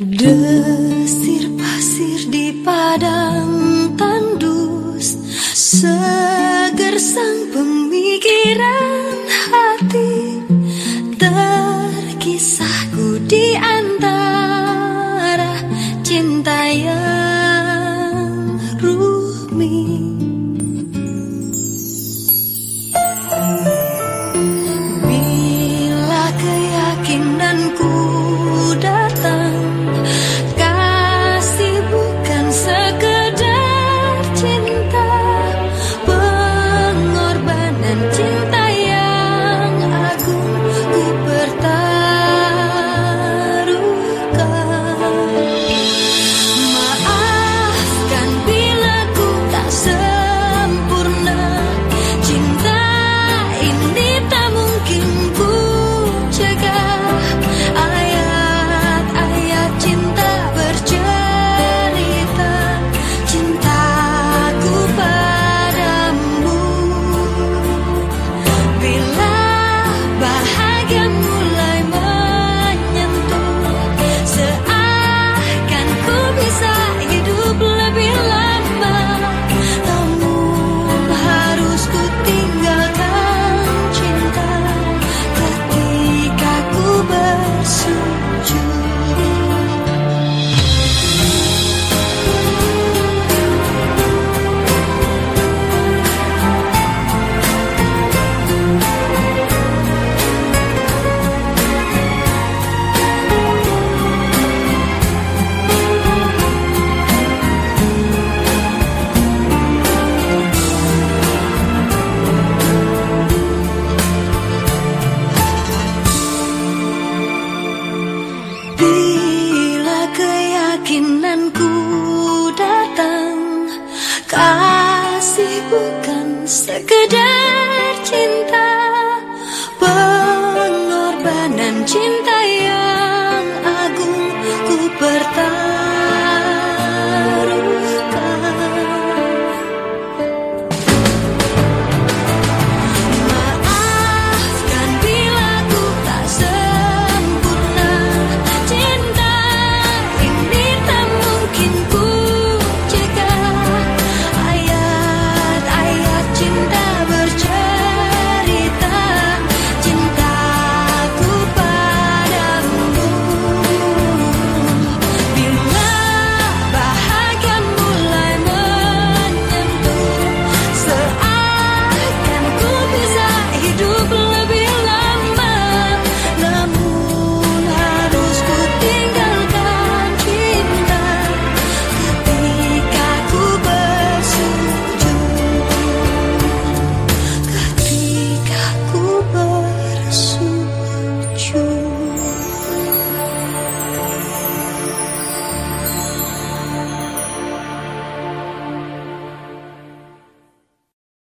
Desir pasir di padang tandus Seger sang pemikiran hati Terkisahku di antara cinta yang rumit Bila keyakinanku bonita. Keyakinanku datang. Kasih bukan sekedar cinta Pengorbanan cinta